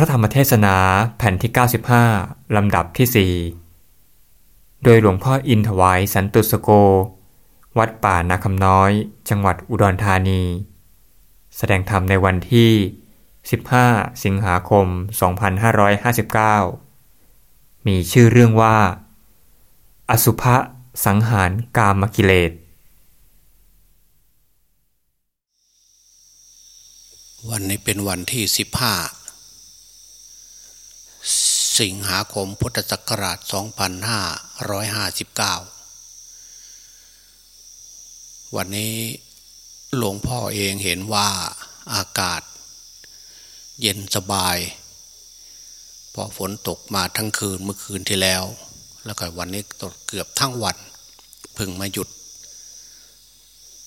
ระธรรมเทศนาแผ่นที่ 95 ลำดับที่ 4 โดยหลวงพ่ออินถวายสันตุสโก วัดป่านาคำน้อย จังหวัดอุดรธานี แสดงธรรมในวันที่ 15 สิงหาคม 2559 มีชื่อเรื่องว่า อสุภะสังหารกามกิเลส วันนี้เป็นวันที่สิบห้า สิงหาคมพุทธศักราช 2559 วันนี้หลวงพ่อเองเห็นว่าอากาศ เย็นสบายเพราะฝนตกมาทั้งคืนเมื่อคืนที่แล้ว แล้วก็วันนี้ตกเกือบทั้งวันเพิ่งมาหยุด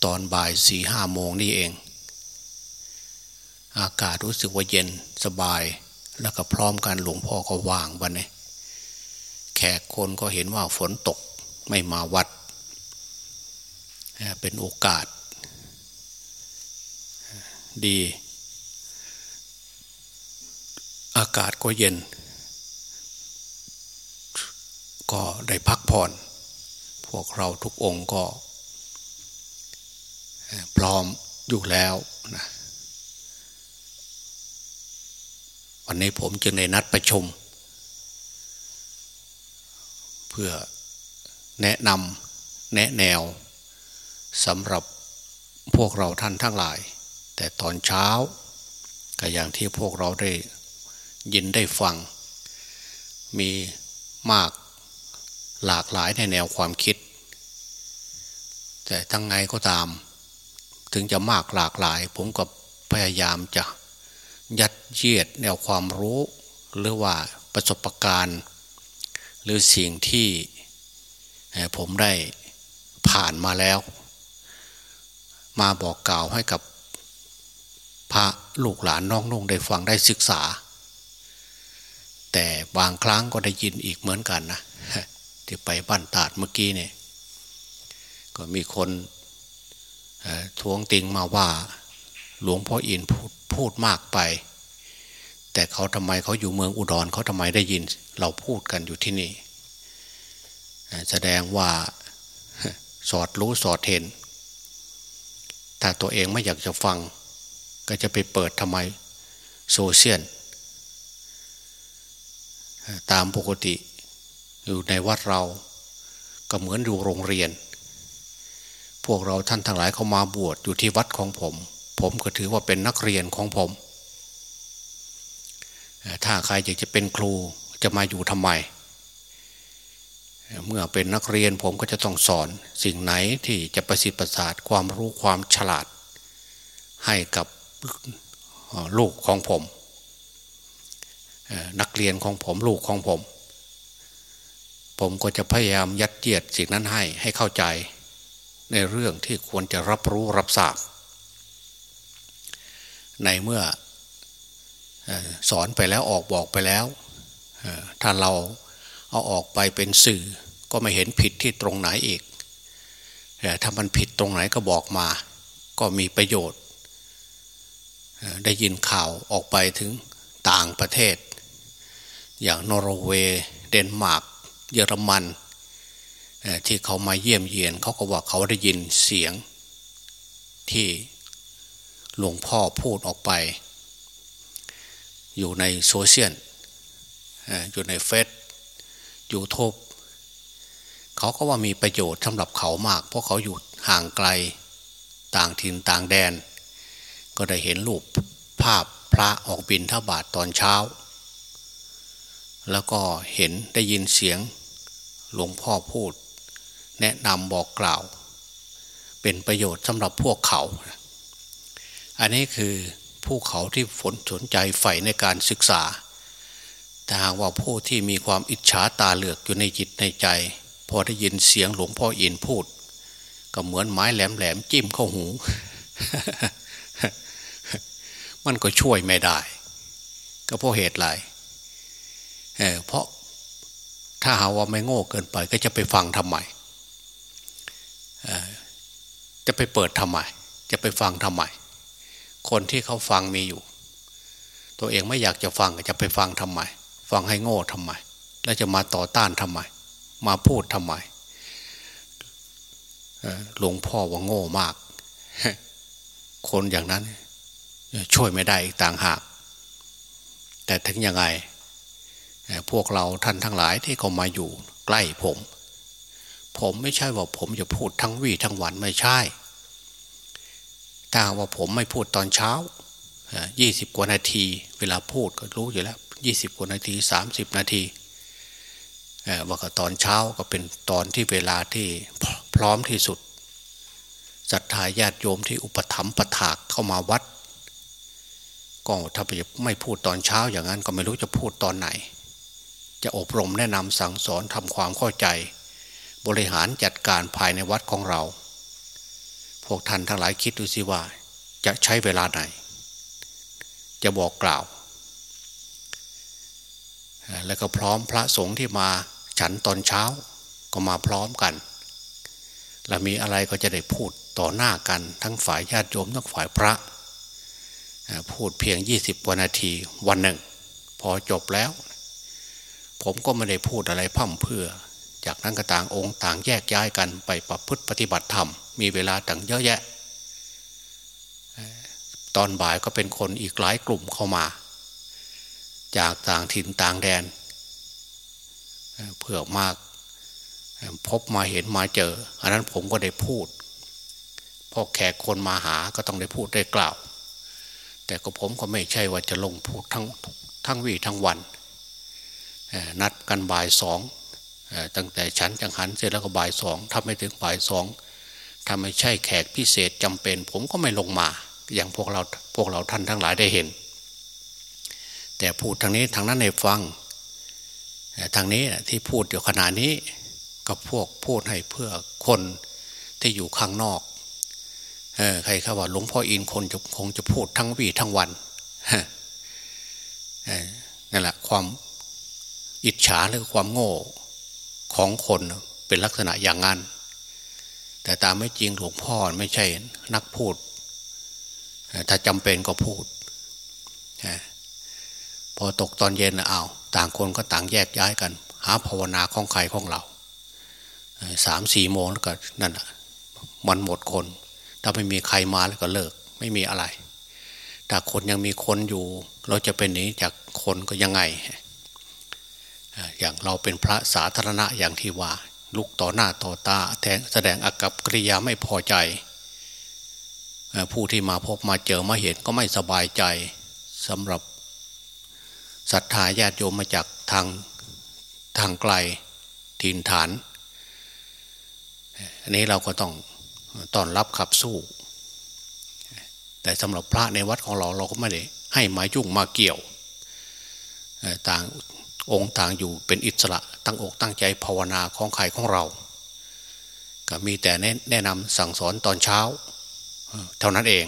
ตอนบ่ายสี่ห้าโมงนี่เอง อากาศรู้สึกว่าเย็นสบาย แล้วก็พร้อมกันหลวงพ่อก็ว่างวันนี้แขกคนก็เห็นว่าฝนตกไม่มาวัด เป็นโอกาส ดี อากาศก็เย็น ก็ได้พักผ่อน พวกเราทุกองค์ก็ พร้อมอยู่แล้วนะ วันนี้ผมจึงได้นัดประชุม เพื่อแนะนำแนะแนวสำหรับพวกเราท่านทั้งหลาย แต่ตอนเช้าก็อย่างที่พวกเราได้ยินได้ฟัง มีมากหลากหลายในแนวความคิด แต่ทั้งไงก็ตาม ถึงจะมากหลากหลาย ผมก็พยายามจะ ยัดเยียดแนวความรู้ หรือว่าประสบการณ์ หรือสิ่งที่ผมได้ผ่านมาแล้ว มาบอกกล่าวให้กับพระลูกหลานน้องนุ่งได้ฟังได้ศึกษา แต่บางครั้งก็ได้ยินอีกเหมือนกันนะที่ไปบ้านตาดเมื่อกี้เนี่ยก็มีคนทวงติงมาว่า หลวงพ่ออินพูดพูดมากไป แต่เขาทำไมเขาอยู่เมืองอุดรเขาทำไมได้ยิน เราพูดกันอยู่ที่นี่ แสดงว่าสอดรู้สอดเห็น ถ้าตัวเองไม่อยากจะฟัง ก็จะไปเปิดทำไมโซเชียลตามปกติ อยู่ในวัดเรา ก็เหมือนอยู่โรงเรียน พวกเราท่านทั้งหลายเขามาบวชอยู่ที่วัดของผม ผมก็ถือว่าเป็นนักเรียนของผม ถ้าใครอยากจะเป็นครูจะมาอยู่ทำไม เมื่อเป็นนักเรียนผมก็จะต้องสอนสิ่งไหนที่จะประสิทธิ์ประสาทความรู้ความฉลาด ให้กับลูกของผม นักเรียนของผมลูกของผม ผมก็จะพยายามยัดเยียดสิ่งนั้นให้ให้เข้าใจ ในเรื่องที่ควรจะรับรู้รับทราบ ในเมื่อสอนไปแล้วออกบอกไปแล้วถ้าเราเอาออกไปเป็นสื่อก็ไม่เห็นผิดที่ตรงไหนอีกถ้ามันผิดตรงไหนก็บอกมา ก็มีประโยชน์ ได้ยินข่าวออกไปถึงต่างประเทศ อย่างนอร์เวย์เดนมาร์กเยอรมันที่เขามาเยี่ยมเยียนเขาก็ว่าเขาได้ยินเสียงที่ หลวงพ่อพูดออกไป อยู่ในโซเชียลอยู่ในเฟซยูทูบเขาก็ว่ามีประโยชน์สำหรับเขามาก เพราะเขาอยู่ห่างไกลต่างถิ่นต่างแดน ก็ได้เห็นรูปภาพพระออกบินทบาทตอนเช้า แล้วก็เห็นได้ยินเสียงหลวงพ่อพูด แนะนำบอกกล่าว เป็นประโยชน์สำหรับพวกเขา อันนี้คือผู้เขาที่ฝนสนใจใฝ่ในการศึกษาแต่หากว่าผู้ที่มีความอิจฉาตาเหลือกอยู่ในจิตในใจ พอได้ยินเสียงหลวงพ่ออินพูด ก็เหมือนไม้แหลมๆจิ้มเข้าหู มันก็ช่วยไม่ได้ ก็เพราะเหตุไรเเพราะถ้าหาว่าไม่โง่เกินไป ก็จะไปฟังทำไมจะไปเปิดทำไม จะไปฟังทำไม คนที่เขาฟังมีอยู่ ตัวเองไม่อยากจะฟังจะไปฟังทำไม ฟังให้โง่ทำไม แล้วจะมาต่อต้านทำไม มาพูดทำไมหลวงพ่อว่าโง่มาก คนอย่างนั้น ช่วยไม่ได้อีกต่างหาก แต่ถึงยังไง พวกเราท่านทั้งหลายที่เขามาอยู่ใกล้ผม ผมไม่ใช่ว่าผมจะพูดทั้งวี่ทั้งวันไม่ใช่ ถ้าว่าผมไม่พูดตอนเช้ายี่สิบกว่านาที เวลาพูดก็รู้อยู่แล้วยี่สิบกว่านาทีสามสิบนาทีว่าก็ตอนเช้าก็เป็นตอนที่เวลาที่พร้อมที่สุดศรัทธาญาติโยมที่อุปถัมภ์ประถากเข้ามาวัดก็ถ้าไม่พูดตอนเช้าอย่างนั้นก็ไม่รู้จะพูดตอนไหน จะอบรมแนะนำสั่งสอนทำความเข้าใจ บริหารจัดการภายในวัดของเรา พวกท่านทั้งหลายคิดดูสิว่า จะใช้เวลาไหน จะบอกกล่าว แล้วก็พร้อมพระสงฆ์ที่มาฉันตอนเช้าก็มาพร้อมกัน แล้วมีอะไรก็จะได้พูดต่อหน้ากัน ทั้งฝ่ายญาติโยมทั้งฝ่ายพระ พูดเพียงยี่สิบวันนาทีวันหนึ่ง พอจบแล้ว ผมก็ไม่ได้พูดอะไรพั่มเพื่อ จากนั้นก็ต่างองค์ต่างแยกย้ายกันไปประพฤติปฏิบัติธรรม มีเวลาต่างเยอะแยะ ตอนบ่ายก็เป็นคนอีกหลายกลุ่มเข้ามา จากต่างถิ่นต่างแดนเพื่อมากพบมาเห็นมาเจอ อันนั้นผมก็ได้พูดพอแขกคนมาหาก็ต้องได้พูดได้กล่าว แต่ก็ผมก็ไม่ใช่ว่าจะลงพูดทั้งทั้งวีทั้งวันนัดกันบ่ายสอง ตั้งแต่ฉันจังหันเสร็จแล้วก็บ่ายสองถ้าไม่ถึงบ่ายสองถ้าไม่ใช่แขกพิเศษจำเป็น ผมก็ไม่ลงมา อย่างพวกเราพวกเราท่านทั้งหลายได้เห็น แต่พูดทางนี้ทางนั้นในฟังทางนี้ที่พูดอยู่ขณะนี้ก็พวกพูดให้เพื่อคนที่อยู่ข้างนอกอใครเขาว่าหลวงพ่ออินคนจะคงจะพูดทั้งวีทั้งวันนั่นแหละความอิจฉาหรือความโง่ ของคนเป็นลักษณะอย่างนั้น แต่ตามไม่จริงหลวงพ่อไม่ใช่นักพูด ถ้าจำเป็นก็พูด พอตกตอนเย็นเอาต่างคนก็ต่างแยกย้ายกัน หาภาวนาของใครของเราสามสี่โมงแล้วก็นั่นมันหมดคน ถ้าไม่มีใครมาแล้วก็เลิก ไม่มีอะไรถ้าคนยังมีคนอยู่ เราจะเป็นหนีจากคนก็ยังไง อย่างเราเป็นพระสาธารณะอย่างที่ว่า ลุกต่อหน้าต่อตาแสดงอากับกิริยาไม่พอใจ ผู้ที่มาพบมาเจอมาเห็นก็ไม่สบายใจสำหรับศรัทธาญาติโยมมาจากทางทางไกลถิ่นฐาน อันนี้เราก็ต้องต้อนรับขับสู้ แต่สำหรับพระในวัดของเราเราก็ไม่ได้ให้มายุ่งมาเกี่ยว ต่าง องค์ต่างอยู่เป็นอิสระตั้งอกตั้งใจภาวนาของใครของเรา ก็มีแต่แนะนำสั่งสอนตอนเช้า เท่านั้นเอง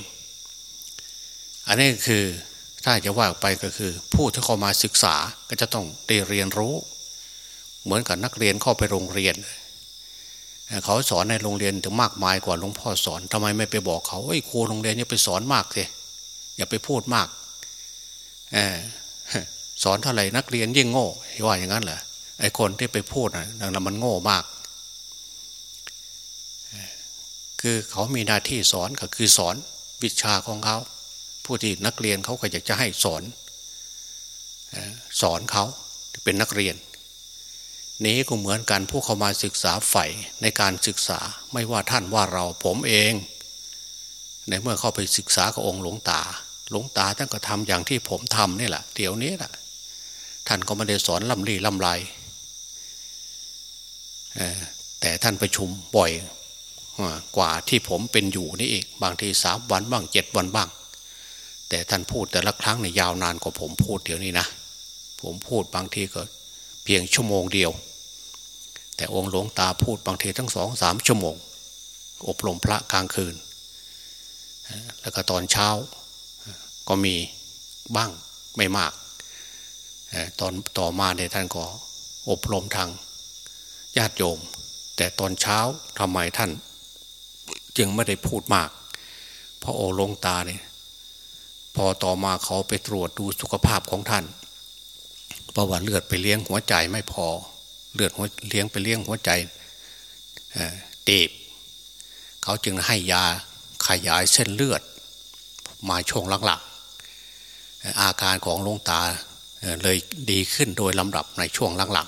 อันนี้คือถ้าจะว่าไปก็คือ ผู้ที่เข้ามาศึกษาก็จะต้องได้เรียนรู้ เหมือนกับนักเรียนเข้าไปโรงเรียน เขาสอนในโรงเรียนถึงมากมายกว่าหลวงพ่อสอนทำไมไม่ไปบอกเขาเอ้ครูโรงเรียนนี่ไปสอนมากเลยอย่าไปพูดมากอ สอนเท่าไหร่นักเรียนยิ่งโง่ว่าอย่างนั้นเหรอไอ้คนที่ไปพูดนะดังนั้นมันโง่มาก คือเขามีหน้าที่สอนก็คือสอนวิชาของเขา ผู้ที่นักเรียนเขาก็อยากจะให้สอน สอนเขาเป็นนักเรียน นี้ก็เหมือนกันผู้เข้ามาศึกษาใฝ่ในการศึกษาไม่ว่าท่านว่าเราผมเอง ในเมื่อเข้าไปศึกษากับองค์หลวงตา หลวงตาท่านก็ทำอย่างที่ผมทำนี่แหละเดี๋ยวนี้แหละ ท่านก็ไม่ได้สอนลำลีลำไรแต่ท่านประชุมบ่อยกว่าที่ผมเป็นอยู่นี่อีกบางทีสามวันบ้างเจ็ดวันบ้าง แต่ท่านพูดแต่ละครั้งในยาวนานกว่าผมพูดเดี๋ยวนี้นะผมพูดบางทีก็เพียงชั่วโมงเดียว แต่องค์หลวงตาพูดบางทีทั้งสองสามชั่วโมง อบรมพระกลางคืน แล้วก็ตอนเช้าก็มีบ้างไม่มาก ตอนต่อมาเนี่ยท่านก็อบรมทางญาติโยม แต่ตอนเช้าทำไมท่าน จึงไม่ได้พูดมาก เพราะโอลงตาเนี่ยพอต่อมาเขาไปตรวจดูสุขภาพของท่านเพราะว่าเลือดไปเลี้ยงหัวใจไม่พอ เลือดเลี้ยงไปเลี้ยงหัวใจตีบ เขาจึงให้ยาขยายเส้นเลือด มาช่วงหลังๆอาการของลงตา เลยดีขึ้นโดยลำดับในช่วงหลัง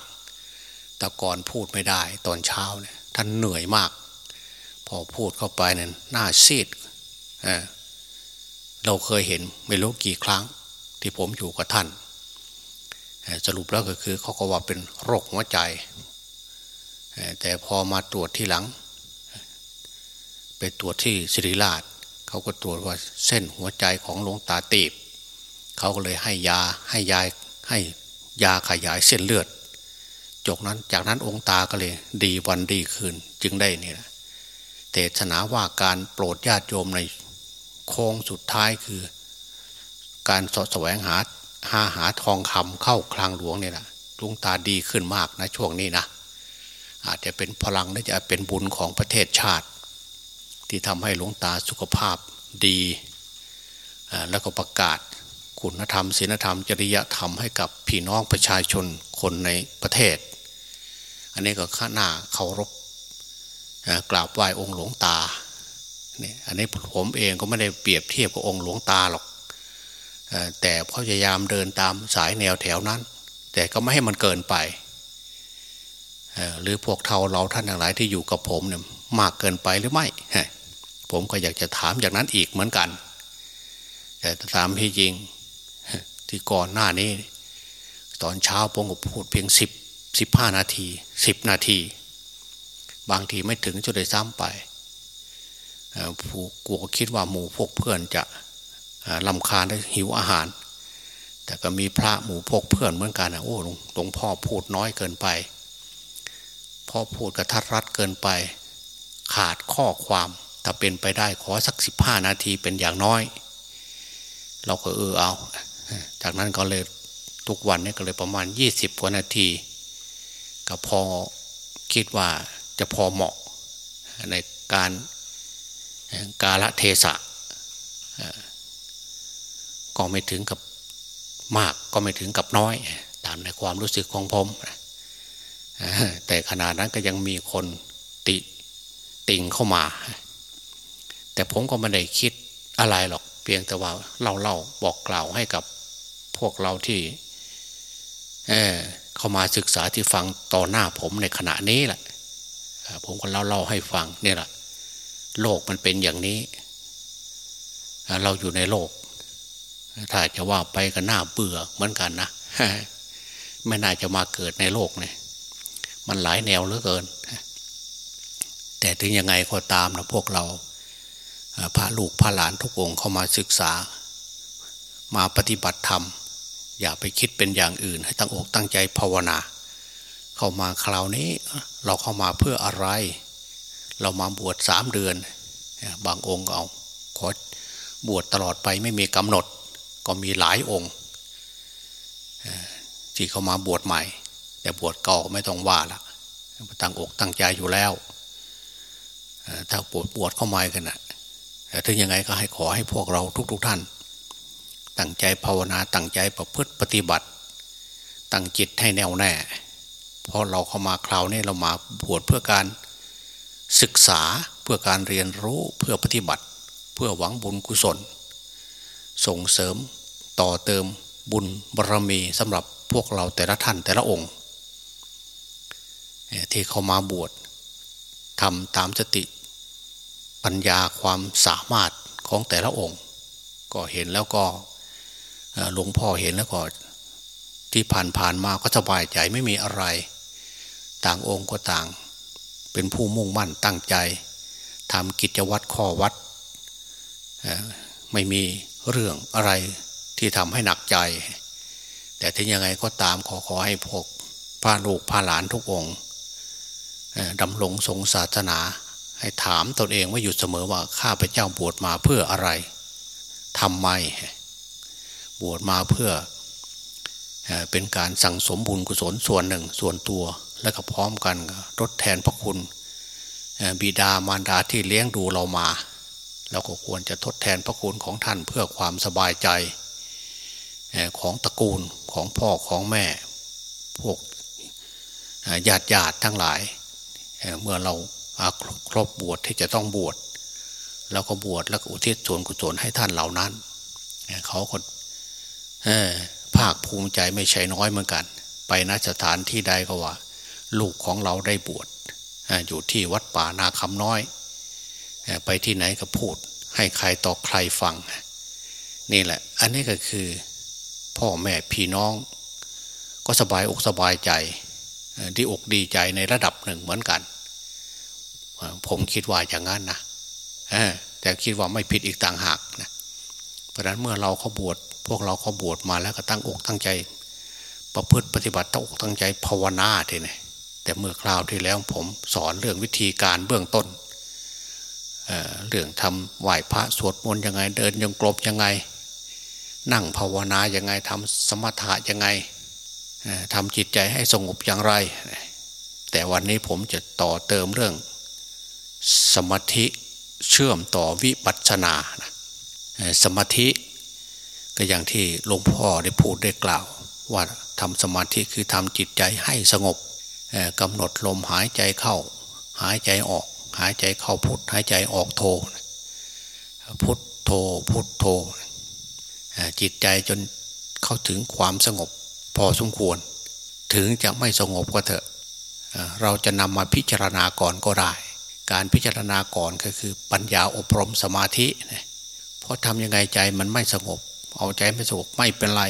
ๆแต่ก่อนพูดไม่ได้ตอนเช้าเนี่ยท่านเหนื่อยมาก พอพูดเข้าไปเนี่ยหน้าซีดเราเคยเห็นไม่รู้กี่ครั้งที่ผมอยู่กับท่าน สรุปแล้วก็คือเขาก็ว่าเป็นโรคหัวใจ แต่พอมาตรวจที่หลัง ไปตรวจที่ศิริราชเขาก็ตรวจว่าเส้นหัวใจของหลวงตาตีบ เขาก็เลยให้ยาให้ยาให้ยาขยายเส้นเลือดจกนั้นจากนั้นองค์ตาก็เลยดีวันดีคืนจึงได้นี่นะเทศนาว่าการโปรดญาติโยมในโค้งสุดท้ายคือ การสแสวงหาหาหาทองคำเข้าคลังหลวงเนี่ยนะลุงตาดีขึ้นมากนะช่วงนี้นะอาจจะเป็นพลังน่าจะเป็นบุญของประเทศชาติ ที่ทำให้หลวงตาสุขภาพดีแล้วก็ประกาศ คุณธรรมศีลธรรม จริยธรรมให้กับพี่น้องประชาชนคนในประเทศ อันนี้ก็ข้าหน้าเคารพกราบไหว้องค์หลวงตาเนี่ยอันนี้ผมเองก็ไม่ได้เปรียบเทียบกับองค์หลวงตาหรอกแต่พยายามเดินตามสายแนวแถวนั้น แต่ก็ไม่ให้มันเกินไปหรือพวกเทาเราท่านทั้งหลายที่อยู่กับผมเนี่ยมากเกินไปหรือไม่ผมก็อยากจะถามอย่างนั้นอีกเหมือนกัน แต่ตามที่จริง ที่ก่อนหน้านี้ ตอนเช้าผมก็พูดเพียงสิบสิบห้านาทีสิบนาที บางทีไม่ถึงจะได้ซ้ำไปผู้กลัวคิดว่าหมู่พวกเพื่อนจะลำคาญและหิวอาหาร แต่ก็มีพระหมู่พวกเพื่อนเหมือนกันนะโอ้หลวงพ่อพูดน้อยเกินไปพ่อพูดกระทัดรัดเกินไป ขาดข้อความถ้าเป็นไปได้ขอสักสิบห้านาทีเป็นอย่างน้อย เราก็เออเอา จากนั้นก็เลยทุกวันนี้ก็เลยประมาณยี่สิบกว่านาที ก็พอคิดว่าจะพอเหมาะในการกาละเทศะก็ไม่ถึงกับมากก็ไม่ถึงกับน้อย ตามในความรู้สึกของผมแต่ขนาดนั้นก็ยังมีคนติติงเข้ามา แต่ผมก็ไม่ได้คิดอะไรหรอก เพียงแต่ว่าเล่าเล่าบอกกล่าวให้กับ พวกเราที่เเข้ามาศึกษาที่ฟังต่อหน้าผมในขณะนี้แหละผมก็เล่าเล่าให้ฟังนี่แหละโลกมันเป็นอย่างนี้ เราอยู่ในโลก ถ้าจะว่าไปก็น่าเบื่อเหมือนกันนะไม่น่าจะมาเกิดในโลกเนี่ยมันหลายแนวเหลือเกิน แต่ถึงยังไงก็ตามนะพวกเราพระลูกพระหลานทุกองค์เข้ามาศึกษา มาปฏิบัติธรรม อย่าไปคิดเป็นอย่างอื่น ให้ตั้งอกตั้งใจภาวนา เข้ามาคราวนี้เราเข้ามาเพื่ออะไร เรามาบวชสามเดือน บางองค์เอาขอบวชตลอดไปไม่มีกำหนด ก็มีหลายองค์ที่เข้ามาบวชใหม่ แต่บวชเก่าไม่ต้องว่าละตั้งอกตั้งใจอยู่แล้วถ้าบวชบวชเข้ามากันนะแต่ถึงยังไงก็ให้ขอให้พวกเราทุก ๆทท่าน ตั้งใจภาวนาตั้งใจประพฤติปฏิบัติ ตั้งจิตให้แน่วแน่เพราะเราเข้ามาคราวนี้เรามาบวชเพื่อการศึกษาเพื่อการเรียนรู้เพื่อปฏิบัติ เพื่อหวังบุญกุศล ส่งเสริมต่อเติมบุญบารรมีสำหรับพวกเราแต่ละท่านแต่ละองค์ ที่เข้ามาบวชทำตามสติ ปัญญาความสามารถของแต่ละองค์ ก็เห็นแล้วก็ หลวงพ่อเห็นแล้วก็ที่ผ่านผ่านมาก็สบายใจไม่มีอะไร ต่างองค์ก็ต่าง เป็นผู้มุ่งมั่นตั้งใจทำกิจวัตรข้อวัด ไม่มีเรื่องอะไรที่ทำให้หนักใจ แต่ถึงยังไงก็ตามขอขอให้พวกพระลูกพระหลานทุกองค์ดำรงทรงศาสนา ให้ถามตนเองว่าอยู่เสมอว่าข้าพเจ้าบวชมาเพื่ออะไรทำไม บวชมาเพื่อเป็นการสั่งสมบุญกุศลส่วนหนึ่งส่วนตัวและก็พร้อมกันทดแทนพระคุณบิดามารดาที่เลี้ยงดูเรามา เราก็ควรจะทดแทนพระคุณของท่านเพื่อความสบายใจของตระกูลของพ่อของแม่ พวกญาติญาติทั้งหลาย เมื่อเราครบบวชที่จะต้องบวชเราก็บวชแล้วก็อุทิศส่วนกุศลให้ท่านเหล่านั้น เขาก็ ภาคภูมิใจไม่ใช่น้อยเหมือนกัน ไปนสถานที่ใดก็ว่า ลูกของเราได้บวชอยู่ที่วัดป่านาคำน้อย ไปที่ไหนก็พูด ให้ใครต่อใครฟัง นี่แหละ อันนี้ก็คือ พ่อแม่พี่น้อง ก็สบายอกสบายใจดีอกดีใจในระดับหนึ่งเหมือนกัน ผมคิดว่าอย่างนั้นนะแต่คิดว่าไม่ผิดอีกต่างหากนะเพราะนั้นเมื่อเราเขาบวช พวกเราเขาบวชมาแล้วก็ตั้งอกตั้งใจ ประพฤติปฏิบัติตั้งอกตั้งใจภาวนาทีนี่แต่เมื่อคราวที่แล้วผมสอนเรื่องวิธีการเบื้องต้นเเรื่องทำไหว้พระสวดมนต์ยังไง เดินยังกลบยังไง นั่งภาวนายังไงทำสมถะยังไงทำจิตใจให้สงบอย่างไร แต่วันนี้ผมจะต่อเติมเรื่อง สมาธิเชื่อมต่อวิปัสสนา สมาธิ ก็อย่างที่หลวงพ่อได้พูดได้กล่าว ว่าทำสมาธิคือทำจิตใจให้สงบกำหนดลมหายใจเข้า หายใจออก หายใจเข้าพุทหายใจออกโท พุทโทพุทโท จิตใจจนเข้าถึงความสงบพอสมควร ถึงจะไม่สงบก็เถอะเราจะนำมาพิจารณาก่อนก็ได้ การพิจารณาก่อนก็คือปัญญาอบรมสมาธิ เพราะทำยังไงใจมันไม่สงบ เอาใจไม่สงบไม่เป็นไร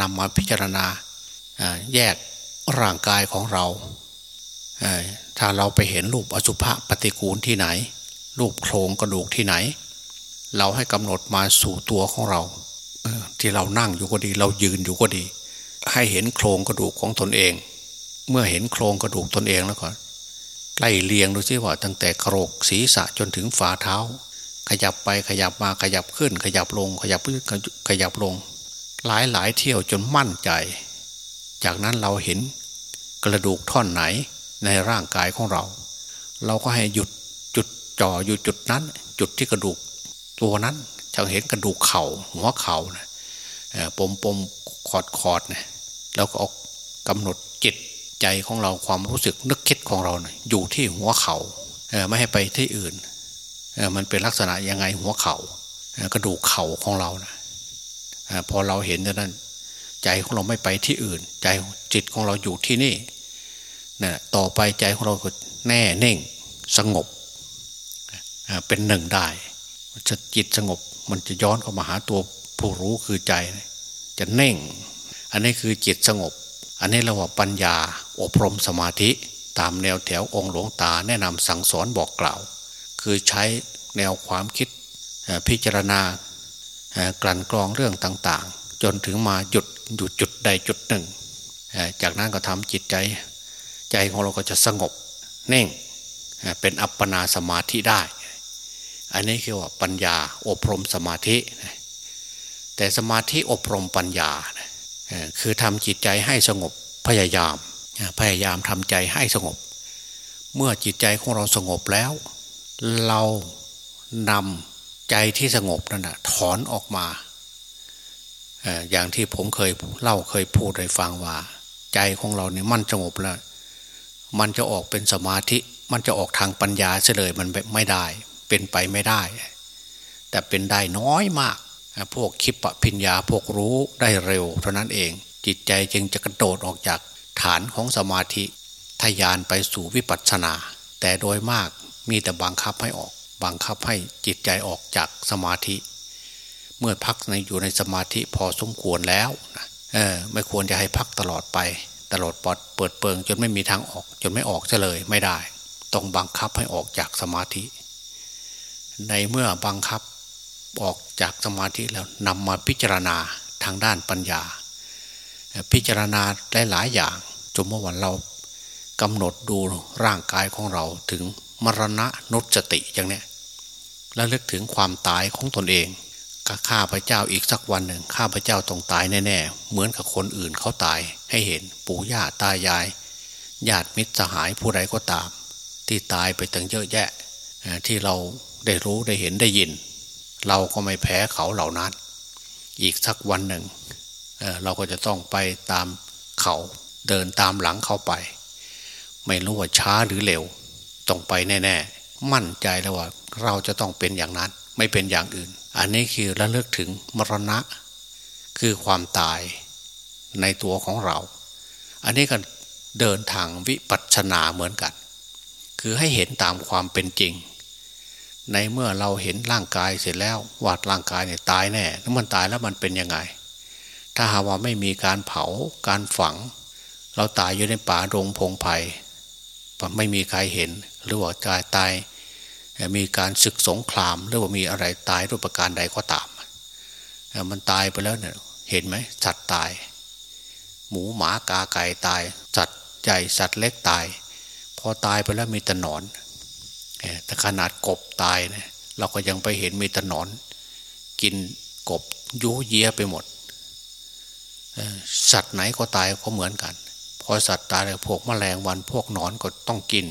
นำมาพิจารณาแยกร่างกายของเรา ถ้าเราไปเห็นรูปอสุภะปฏิกูลที่ไหน รูปโครงกระดูกที่ไหน เราให้กำหนดมาสู่ตัวของเรา ที่เรานั่งอยู่ก็ดี เรายืนอยู่ก็ดี ให้เห็นโครงกระดูกของตนเอง เมื่อเห็นโครงกระดูกตนเองแล้วก็ไล่เลียงดูซิว่าตั้งแต่กระโหลกศีรษะจนถึงฝ่าเท้า ขยับไปขยับมาขยับขึ้น ขยับลง ขยับขึ้นขยับลง หลายหลายเที่ยวจนมั่นใจ จากนั้นเราเห็นกระดูกท่อนไหนในร่างกายของเรา เราก็ให้หยุดจุดจ่ออยู่จุดนั้น จุดที่กระดูก ตัวนั้นจะเห็นกระดูกเขา่าหัวเข่านะปมปมขอดขอดนะแล้วก็ออกกำหนดจิตใจของเราความรู้สึกนึกคิดของเรานะอยู่ที่หัวเขา่าไม่ให้ไปที่อื่น มันเป็นลักษณะยังไงหัวเขา่ากระดูกเข่าของเรานะพอเราเห็นนั้น ใจของเราไม่ไปที่อื่น ใจจิตของเราอยู่ที่นี่นะต่อไปใจของเราก็แน่เน่งสงบเป็นหนึ่งได้จะจิตสงบมันจะย้อนเข้ามาหาตัวผู้รู้คือใจ จะเน่ง อันนี้คือจิตสงบ อันนี้เราว่าปัญญาอบรมสมาธิ ตามแนวแถวองค์หลวงตาแนะนำสั่งสอนบอกกล่าว คือใช้แนวความคิดพิจารณากลั่นกรองเรื่องต่างๆ จนถึงมาหยุดอยู่จุดใดจุดหนึ่ง จากนั้นก็ทำจิตใจใจของเราก็จะสงบเน่งเป็นอัปปนาสมาธิได้ อันนี้คือว่าปัญญาอบรมสมาธิ แต่สมาธิอบรมปัญญา คือทำจิตใจให้สงบพยายาม พยายามทำใจให้สงบ เมื่อจิตใจของเราสงบแล้ว เรานำใจที่สงบนั่นนะถอนออกมา อย่างที่ผมเคยเล่าเคยพูดให้ฟังว่า ใจของเราเนี่ยมันสงบแล้ว มันจะออกเป็นสมาธิ มันจะออกทางปัญญาเฉลยมันไม่ได้ เป็นไปไม่ได้ แต่เป็นได้น้อยมาก พวกคิปปิญญาพวกรู้ได้เร็ว เท่านั้นเอง จิตใจจึงจะกระโดดออกจากฐานของสมาธิทยานไปสู่วิปัสสนา แต่โดยมาก มีแต่บังคับให้ออก บังคับให้จิตใจออกจากสมาธิ เมื่อพักในอยู่ในสมาธิพอสมควรแล้วนะเออไม่ควรจะให้พักตลอดไป ตลอดปอดเปิดเปิง จนไม่มีทางออก จนไม่ออกเลยไม่ได้ ต้องบังคับให้ออกจากสมาธิ ในเมื่อบังคับออกจากสมาธิแล้วนำมาพิจารณาทางด้านปัญญา พิจารณาหลายๆอย่างจนเมื่อวันเรากำหนดดูร่างกายของเราถึง มรณะนุสติอย่างนี้แล้วลึกถึงความตายของตนเองก็ข้าพเจ้าอีกสักวันหนึ่งข้าพเจ้าต้องตายแน่ๆเหมือนกับคนอื่นเขาตายให้เห็นปู่ย่าตายายญาติมิตรสหายผู้ใดก็ตาม ที่ตายไปตั้งเยอะแยะ ที่เราได้รู้ได้เห็นได้ยิน เราก็ไม่แพ้เขาเหล่านั้น อีกสักวันหนึ่งเราก็จะต้องไปตามเขาเดินตามหลังเขาไป ไม่รู้ว่าช้าหรือเร็ว ต้องไปแน่ ๆ มั่นใจแล้วว่า เราจะต้องเป็นอย่างนั้น ไม่เป็นอย่างอื่น อันนี้คือระลึกถึงมรณะ คือความตายในตัวของเรา อันนี้ก็เดินทางวิปัสสนาเหมือนกัน คือให้เห็นตามความเป็นจริง ในเมื่อเราเห็นร่างกายเสร็จแล้วว่าร่างกายเนี่ยตายแน่แล้วมันตายแล้วมันเป็นยังไง ถ้าหาว่าไม่มีการเผาการฝัง เราตายอยู่ในป่ารงพงไพ่ไม่มีใครเห็น หรือว่าตายตายมีการศึกสงคราม หรือว่ามีอะไรตายด้วยประการใดก็ตาม มันตายไปแล้วเนี่ยเห็นไหมสัตว์ตาย หมูหมากาไก่ตายสัตว์ใหญ่สัตว์เล็กตาย พอตายไปแล้วมีแต่หนอนแต่ขนาดกบตายเนี่ยเราก็ยังไปเห็นมีแต่หนอน กินกบยุเยียไปหมดสัตว์ไหนก็ตายก็เหมือนกัน พอสัตว์ตายพวกแมลงวันพวกหนอนก็ต้องกิน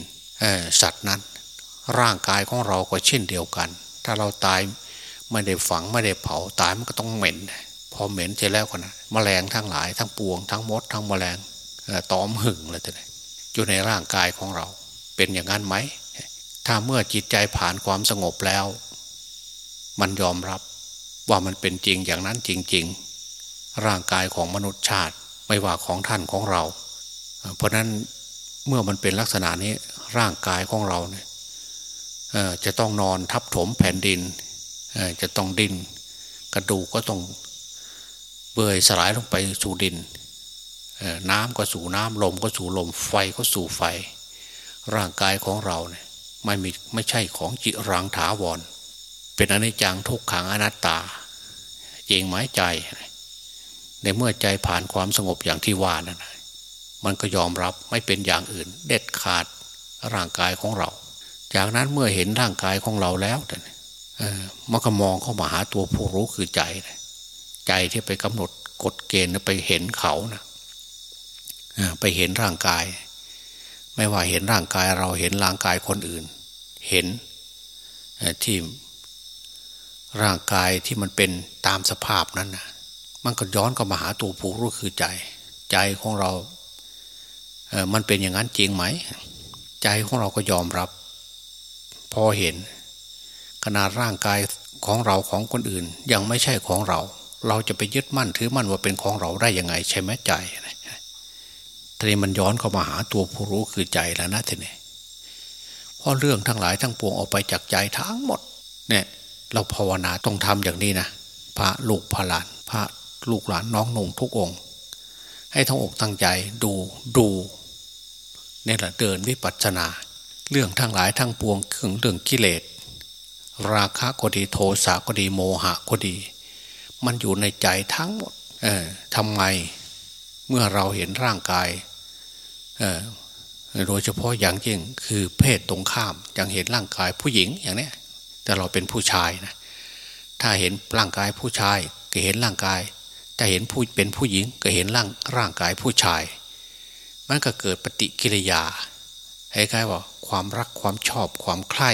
สัตว์นั้น ร่างกายของเราก็เช่นเดียวกัน ถ้าเราตายไม่ได้ฝังไม่ได้เผาตายมันก็ต้องเหม็น พอเหม็นเสร็จแล้วก็นะมแมลงทั้งหลายทั้งปวงทั้งมด ทั้งมแมลงตอมหึงเลยแต่อยู่ในร่างกายของเรา เป็นอย่างนั้นไหมถ้าเมื่อจิตใจผ่านความสงบแล้ว มันยอมรับว่ามันเป็นจริงอย่างนั้นจริง ๆ ร่างกายของมนุษย์ชาติไม่ว่าของท่านของเรา เพราะนั้นเมื่อมันเป็นลักษณะนี้ ร่างกายของเราเนี่ยจะต้องนอนทับถมแผ่นดินจะต้องดิน กระดูกก็ต้องเบื่อสลายลงไปสู่ดินน้ำก็สู่น้ำลมก็สู่ลมไฟก็สู่ไฟ ร่างกายของเราเนี่ยไม่มีไม่ใช่ของจิรังถาวร เป็นอนิจจังทุกขังอนัตตาจริงไหมใจ ในเมื่อใจผ่านความสงบอย่างที่ว่านั่นมันก็ยอมรับไม่เป็นอย่างอื่น เด็ดขาด ร่างกายของเรา จากนั้นเมื่อเห็นร่างกายของเราแล้วมันก็มองเข้ามาหาตัวผู้รู้คือใจ ใจที่ไปกำหนดกฎเกณฑ์ไปเห็นเขานะไปเห็นร่างกาย ไม่ว่าเห็นร่างกายเราเห็นร่างกายคนอื่น เห็นที่ร่างกายที่มันเป็นตามสภาพนั้นนะมันก็ย้อนกลับมาหาตัวผู้รู้คือใจ ใจของเรา มันเป็นอย่างนั้นจริงไหม ใจของเราก็ยอมรับ พอเห็น ขนาดร่างกายของเราของคนอื่น ยังไม่ใช่ของเรา เราจะไปยึดมั่นถือมั่นว่าเป็นของเราได้ยังไง ใช่ไหมใจทีนี้มันย้อนเข้ามาหาตัวผู้รู้คือใจแล้วนะทีนี้เพราะเรื่องทั้งหลายทั้งปวงออกไปจากใจทั้งหมด เนี่ย เราภาวนาต้องทำอย่างนี้นะพระลูกพระหลาน พระลูกหลานน้องนงทุกองค์ ให้ทั้งอกทั้งใจดูดู นี่แหละเดินวิปัสสนา เรื่องทั้งหลายทั้งปวงเครื่องเรื่องกิเลส ราคะก็ดีโทสะก็ดีโมหะก็ดี มันอยู่ในใจทั้งหมดเออทำไมเมื่อเราเห็นร่างกายโดยเฉพาะอย่างยิ่งคือเพศตรงข้ามอย่างเห็นร่างกายผู้หญิงอย่างนี้แต่เราเป็นผู้ชายนะถ้าเห็นร่างกายผู้ชายก็เห็นร่างกายถ้าเห็นผู้เป็นผู้หญิงก็เห็นร่างร่างกายผู้ชาย มันก็เกิดปฏิกิริยาคล้ายๆว่าความรักความชอบความใคร่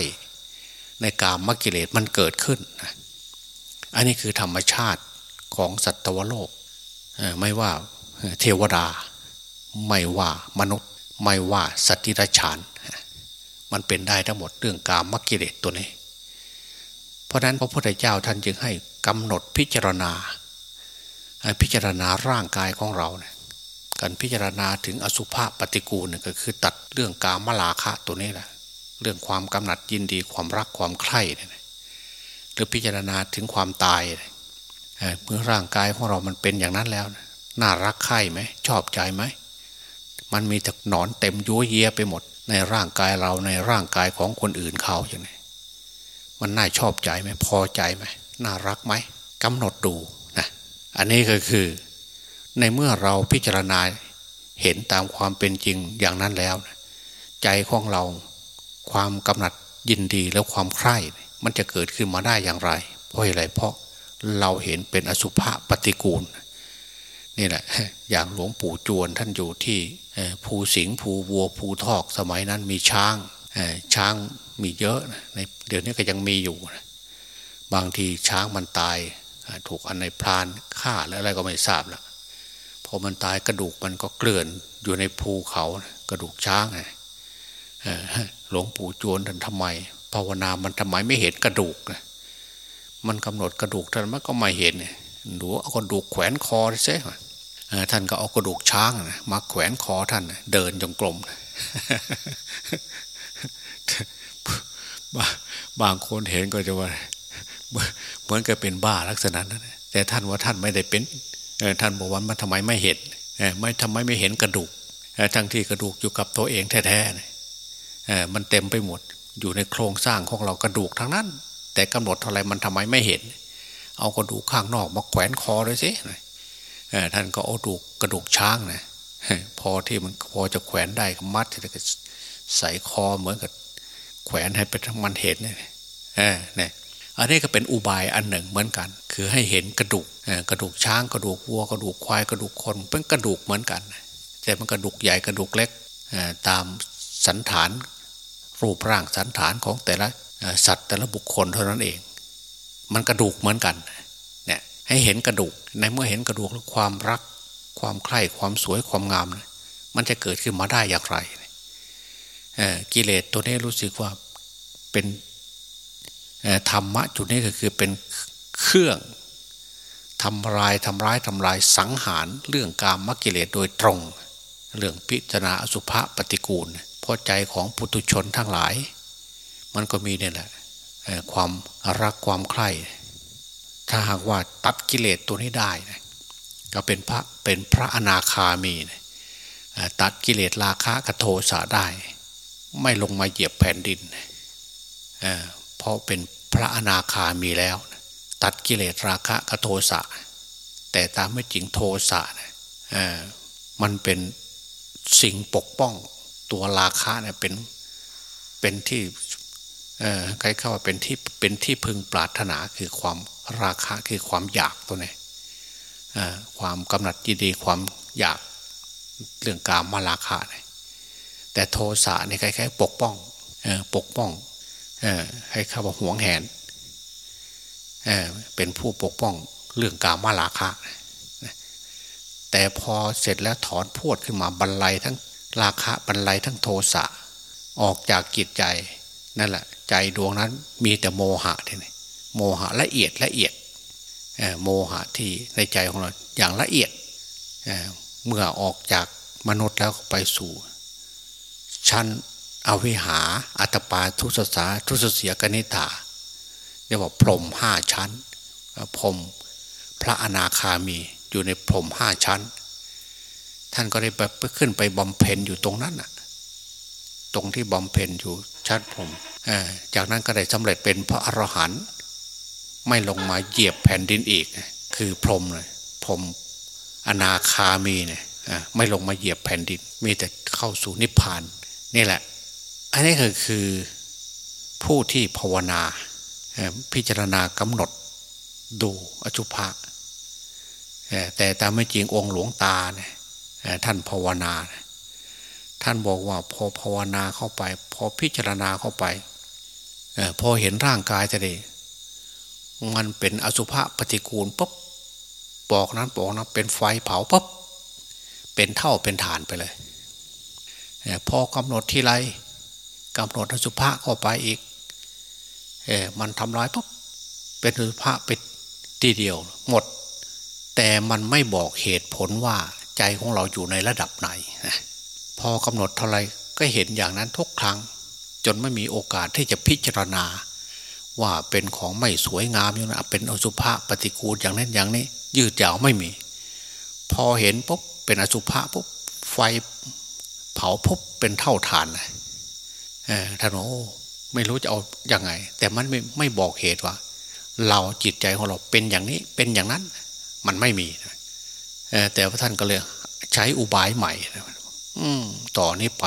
ในกามมกิเลสมันเกิดขึ้นอันนี้คือธรรมชาติของสัตวโลก ไม่ว่าเทวดา ไม่ว่ามนุษย์ ไม่ว่าสัตว์ที่รฉาน มันเป็นได้ทั้งหมดเรื่องกามกิเลสตัวนี้ เพราะนั้นพระพุทธเจ้าท่านจึงให้กำหนดพิจารณา พิจารณาร่างกายของเราเนี่ย การพิจารณาถึงอสุภะปฏิกูลเนี่ยก็คือตัดเรื่องกามลาคะตัวนี้แหละเรื่องความกำหนัดยินดีความรักความใคร่เนี่ยหรือพิจารณาถึงความตายเมื่อร่างกายของเรามันเป็นอย่างนั้นแล้ว น่ารักใคร่ไหมชอบใจไหมมันมีแต่หนอนเต็มยัวเยียไปหมด ในร่างกายเราในร่างกายของคนอื่นเขาอย่างนี้มันน่าชอบใจไหมพอใจไหมน่ารักไหมกำหนดดูนะอันนี้ก็คือ ในเมื่อเราพิจารณาเห็นตามความเป็นจริงอย่างนั้นแล้ว ใจของเราความกำหนัดยินดีแล้วความใคร่มันจะเกิดขึ้นมาได้อย่างไร เพราะอะไรเพราะเราเห็นเป็นอสุภะปฏิกูลนี่แหละ อย่างหลวงปู่จวนท่านอยู่ที่ภูสิงห์ภูวัวภูทอกสมัยนั้นมีช้างช้างมีเยอะในเดี๋ยวนี้ก็ยังมีอยู่บางทีช้างมันตาย ถูกอันในพรานฆ่าแล้วอะไรก็ไม่ทราบแล้ว พอมันตายกระดูกมันก็เกลื่อนอยู่ในภูเขากระดูกช้างไงหลวงปู่จวนท่านทำไม ภาวนามันทำไมไม่เห็นกระดูกมันกำหนดกระดูกท่านมันก็ไม่เห็นดูเอากระดูกแขวนคอใช่ไหมท่านก็เอากระดูกช้างมาแขวนคอท่านเดินจงกรมบางคนเห็นก็จะว่าเหมือนกับเป็นบ้าลักษณะนั้นแต่ท่านว่าท่านไม่ได้เป็น ท่านบอกว่ามันทำไมไม่เห็นไม่ทำไมไม่เห็นกระดูกทั้งที่กระดูกอยู่กับตัวเองแท้ๆมันเต็มไปหมด อยู่ในโครงสร้างของเรากระดูกทั้งนั้น แต่กำหนดเท่าไรมันทำไมไม่เห็น เอากระดูกข้างนอกมาแขวนคอเลยสิท่านก็เอาดูกกระดูกช้างนะพอที่มันพอจะแขวนได้ก็มัดจะใส่คอเหมือนกับแขวนให้เป็นทั้งมันเห็นเนี่ยเนี่ย อันนี้ก็เป็นอุบายอันหนึ่งเหมือนกัน คือให้เห็นกระดูกกระดูกช้างกระดูกวัวกระดูกควายกระดูกคนเป็นกระดูกเหมือนกัน แต่มันกระดูกใหญ่กระดูกเล็กตามสันฐาน รูปร่างสันฐานของแต่ละสัตว์แต่ละบุคคลเท่านั้นเอง มันกระดูกเหมือนกันเนี่ยให้เห็นกระดูกในเมื่อเห็นกระดูกแล้วความรัก ความใคร่ความสวยความงามมันจะเกิดขึ้นมาได้อย่างไรกิเลสตัวนี้รู้สึกว่าเป็น ธรรมะจุดนี้ก็คือเป็นเครื่องทำลายทำร้ายทำลายสังหารเรื่องกามมกิเลสโดยตรง เรื่องพิจารณาอสุภะปฏิกูลเพราะใจของปุถุชนทั้งหลาย มันก็มีเนี่ยแหละความรักความใคร่ถ้าหากว่าตัดกิเลสตัวนี้ได้นะก็เป็นพระเป็นพระอนาคามีนะตัดกิเลสราคะกโทสะได้ ไม่ลงมาเหยียบแผ่นดิน ราะเป็นพระอนาคามีแล้ว ตัดกิเลสราคะกโทสะแต่ตามไม่จริงโทสะนะมันเป็นสิ่งปกป้องตัวราคะเนี่ยเป็นเป็นที่ใครเข้าว่าเป็นที่เป็นที่พึงปรารถนาคือความราคะคือความอยากตัวนี้ความกำหนัดยินดีความอยากเรื่องกามมาราคะเนี่ยแต่โทสะเนี่ยคล้ายๆปกป้องปกป้อง ให้ข้าว่าห่วงแหนเป็นผู้ปกป้องเรื่องกามาลาคะแต่พอเสร็จแล้วถอนพูดขึ้นมาบรรลัยทั้งราคะบรรลัยทั้งโทสะออกจากจิตใจนั่นแหละ ใจดวงนั้นมีแต่โมหะทีนี้โมหะละเอียดละเอียดโมหะที่ในใจของเราอย่างละเอียดเเมื่อออกจากมนุษย์แล้วไปสู่ชั้น อวิหาอัตปาทุสสาทุสเสียกนิตาเรียกว่าพรมห้าชั้นพรมพระอนาคามีอยู่ในพรมห้าชั้น ท่านก็ได้ไปขึ้นไปบำเพ็ญอยู่ตรงนั้นน่ะตรงที่บำเพ็ญอยู่ชั้นพรมจากนั้นก็ได้สำเร็จเป็นพระอรหันต์ไม่ลงมาเหยียบแผ่นดินอีก คือพรมเลยพรมอนาคามีเนี่ยไม่ลงมาเหยียบแผ่นดิน มีแต่เข้าสู่นิพพานนี่แหละ อันนี้คือคือผู้ที่ภาวนา พิจารณากำหนดดูอจุภะแต่ตามไม่จริงองค์หลวงตาเนี่ยท่านภาวนา ท่านบอกว่าพอภาวนาเข้าไป พอพิจารณาเข้าไปพอเห็นร่างกายจะดีมันเป็นอสุภะปฏิกูลปุ๊บบอกนั้นบอกนั้นเป็นไฟเผาปุ๊บเป็นเท่าเป็นฐานไปเลยพอกำหนดที่ไร กำหนดอสุภะเข้าไปอีกเออมันทำลายปุ๊บเป็นอสุภะไปทีเดียวหมด แต่มันไม่บอกเหตุผลว่าใจของเราอยู่ในระดับไหนพอกำหนดเท่าไรก็เห็นอย่างนั้นทุกครั้ง จนไม่มีโอกาสที่จะพิจารณา ว่าเป็นของไม่สวยงามอย่างนั้นเป็นอสุภะปฏิกูลอย่างนั้นอย่างนี้ ยืดยาวไม่มี พอเห็นปุ๊บเป็นอสุภะปุ๊บไฟเผาปุ๊บเป็นเท่าฐานเลย ท่านโอ้ไม่รู้จะเอาอยัางไง แต่มันไม่ไม่บอกเหตุว่า เราจิตใจของเราเป็นอย่างนี้เป็นอย่างนั้น มันไม่มีแต่พระท่านก็เลยใช้อุบายใหม่อืมต่อนนี้ไป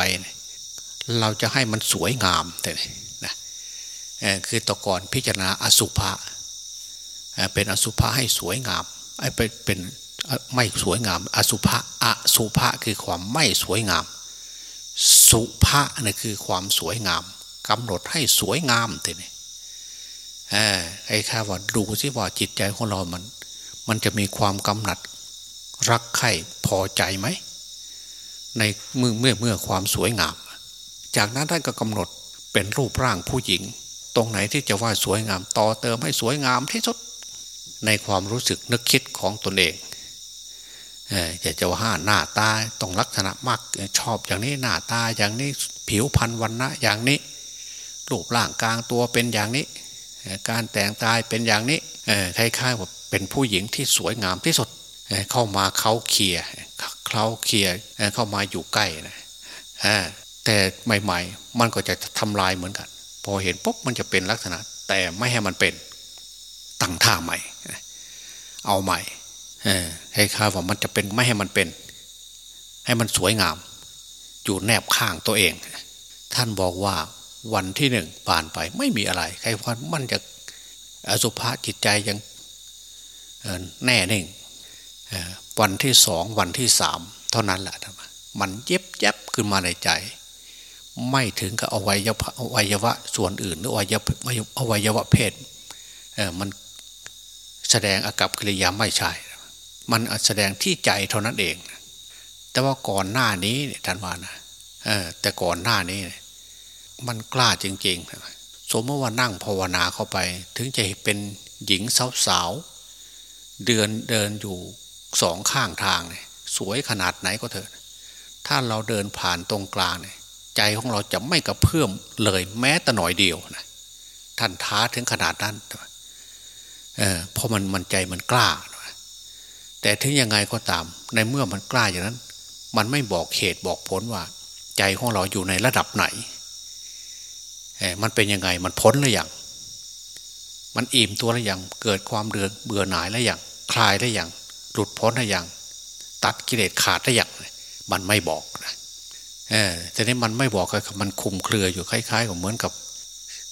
เราจะให้มันสวยงามแต่นะคือตะก่อนพิจารณาอสุภะเป็นอสุภะให้สวยงามไอ้เป็นไม่สวยงาม อสุภะอสุภะคือความไม่สวยงาม สุภะนี่คือความสวยงามกำหนดให้สวยงามทีนี้ไอ้ข้าว่าดูสิว่าจิตใจของเรามัน มันจะมีความกำหนัด รักใคร่พอใจไหมในเมื่อเมื่อเมื่อความสวยงาม จากนั้นท่านก็กำหนดเป็นรูปร่างผู้หญิง ตรงไหนที่จะว่าสวยงาม ต่อเติมให้สวยงามที่สุดในความรู้สึกนึกคิดของตนเอง จะจะว่าหน้าตาต้องลักษณะมากชอบอย่างนี้หน้าตาอย่างนี้ผิวพรรณวันนะอย่างนี้รูปร่างกลางตัวเป็นอย่างนี้ การแต่งกายเป็นอย่างนี้คล้ายๆว่าเป็นผู้หญิงที่สวยงามที่สุดเข้ามาเขาเคียเขาเคียเข้ามาอยู่ใกล้นะแต่ใหม่ๆ มันก็จะทำลายเหมือนกัน พอเห็นปุ๊บมันจะเป็นลักษณะ แต่ไม่ให้มันเป็นตั้งท่าใหม่ เอาใหม่ ให้ข้าว่ามันจะเป็นไม่ให้มันเป็น ให้มันสวยงาม อยู่แนบข้างตัวเอง ท่านบอกว่าวันที่หนึ่งผ่านไปไม่มีอะไร ใครว่ามันจะอสุภะจิตใจยังแน่นิ่งวันที่สองวันที่สามเท่านั้นแหละมันเย็บเย็บขึ้นมาในใจ ไม่ถึงกับอวัยวะอวัยวะส่วนอื่น หรืออวัยวะอวัยวะเพศมันแสดงอากับกิริยาไม่ใช่ มันแสดงที่ใจเท่านั้นเอง แต่ว่าก่อนหน้านี้ท่านว่านะแต่ก่อนหน้านี้ มันกล้าจริงๆ สมมติว่านั่งภาวนาเข้าไป ถึงจะเป็นหญิงสาวๆเดินเดินอยู่สองข้างทางเนี่ยสวยขนาดไหนก็เถอะ ถ้าเราเดินผ่านตรงกลางเนี่ยใจของเราจะไม่กระเพื่อมเลยแม้แต่หน่อยเดียวนะท่านท้าถึงขนาดนั้นเออเพราะมันมันใจมันกล้า แต่ถึงยังไงก็ตาม ในเมื่อมันกล้าอย่างนั้น มันไม่บอกเหตุบอกผลว่า ใจของเราอยู่ในระดับไหนมันเป็นยังไงมันพ้นหรือยังมันอิ่มตัวหรือยังเกิดความเดือดเบื่อหน่ายแล้วยังคลายได้ยังหลุดพ้นหรือยังตัดกิเลสขาดได้ยังมันไม่บอกนะเออแต่นี้มันไม่บอกมันคุมเครืออยู่คล้ายๆกับเหมือนกับ